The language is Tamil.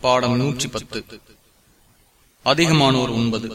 பாடம் நூற்றி பத்து. அதிகமானோர் ஒன்பது.